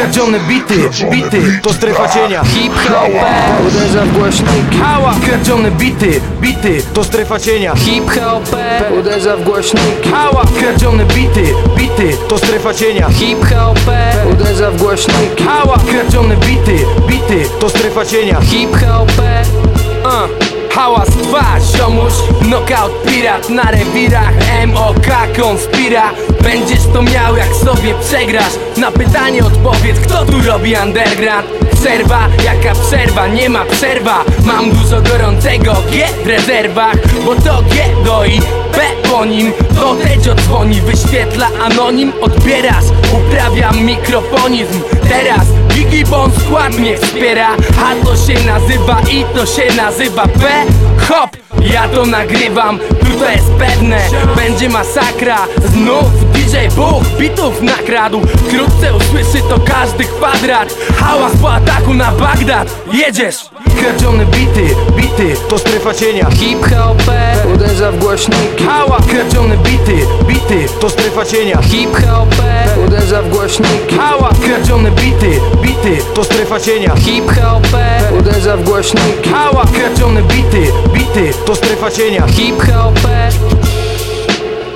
Kradzione bity, bity, to strefa cienia. Hip-hop, Uderza w głośniki. Hała. Kradzione bity, bity, to strefa cienia. Hip-hop, Uderza w głośniki. Hała. Kradzione bity, bity, to strefa cienia. Hip-hop, Uderza w głośniki. Hała. Kradzione bity, bity, to strefa cienia. Dwa, ziomuś Knockout pirat na rewirach. MOK konspira. Będziesz to miał jak sobie przegrasz. Na pytanie odpowiedz kto tu robi underground? Przerwa, jaka przerwa, nie ma przerwa. Mam dużo gorącego G w rezerwach Bo to G doi B po nim To Tecio dzwoni, wyświetla anonim Odbierasz, uprawiam mikrofonizm. Teraz Gigi Bon skład mnie wspiera A to się nazywa i to się nazywa P Hop, ja to nagrywam, tu to jest pewne Będzie masakra, znów DJ Buch bitów nakradł Wkrótce usłyszy to każdy kwadrat. Hałas po ataku na Bagdad, jedziesz Kradzione bity, bity, to strefa cienia. Hip-hop, Uderza w głośniki. Hała, kradzione bity, bity, to strefa cienia. Hip-hop, Uderza w głośniki. Hała, kradzione bity, bity, to strefa cienia. Hip-hop, Uderza w głośniki. Hała, kradzione bity, bity, to strefa cienia. Hip-hop,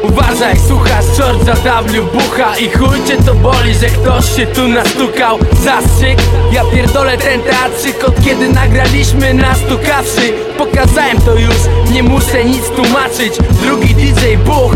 Uważaj, słuchasz George'a W. Bucha I chuj cię to boli, że ktoś się tu nastukał Zastrzyk, ja pierdolę ten teatrzyk Od kiedy nagraliśmy nastukawszy Pokazałem to już, nie muszę nic tłumaczyć Drugi DJ Buch,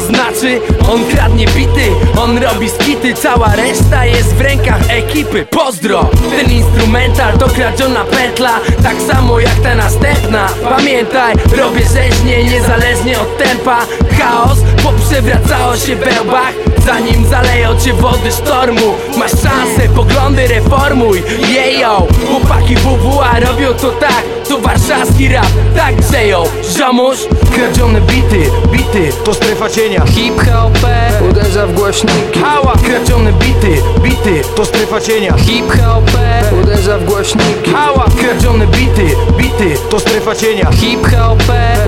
znaczy? On kradnie bity, on robi skity Cała reszta jest w rękach ekipy. Pozdro! Ten instrumental to kradziona petla Tak samo jak ta następna. Pamiętaj, robię rzeźnie niezależnie od tempa. Chaos, bo przewracało się bełbach Zanim zaleją cię wody sztormu. Masz szansę, poglądy reformuj. Jejo, chłopaki WWA robią to tak To warszawski rap, tak grzeją Ziomuś, kradzione bity, bity, to strefa cienia. Hip-hop, Uderza w głośniki. Hała, kradzione bity, bity, to strefa cienia. Hip-hop, Uderza w głośniki. Hała, kradzione bity, bity, to strefa cienia. Hip-hop,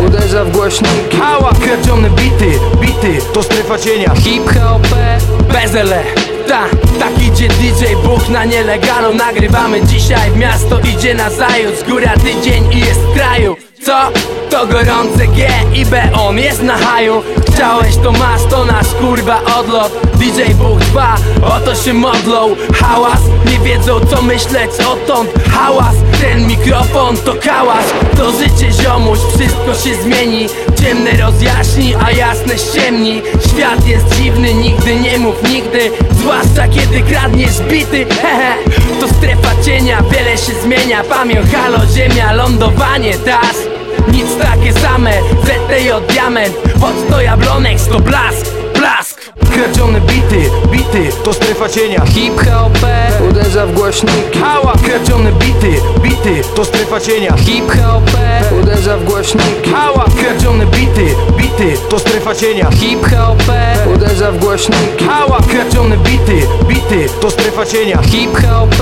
Uderza w głośniki. Hała, kradzione bity, bity, to strefa cienia. Hip-hop, Bezele, ta, tak idzie DJ Buch na nielegalu Nagrywamy dzisiaj w miasto, idzie na zajutrz Góra tydzień i jest w kraju. Co? To gorące G i B, on jest na haju. Chciałeś to masz, to nasz kurwa odlot. DJ Buch 2, o to się modlą. Hałas, nie wiedzą co myśleć odtąd. Hałas, ten mikrofon to kałasz To życie ziomuś, wszystko się zmieni. Ciemne rozjaśni, a jasne ściemni. Świat jest dziwny, nigdy nie mów nigdy. Zwłaszcza kiedy kradniesz bity. Hehe, to strefa cienia, wiele się zmienia. Pamięć, halo, ziemia, lądowanie, das Nic takie same, ZTJ diament. Choć to jablonek, to blask, blask. Kradzione bity, bity, to strefa cienia. Hip-hop, Uderza w głośniki. Hała, kradzione bity, bity, to strefa cienia. Hip-hop, Uderza w głośniki. Hała, kradzione bity, bity, to strefa cienia. Hip-hop, Uderza w głośniki. Hała, kradzione bity, bity, to strefa cienia. Hip-hop,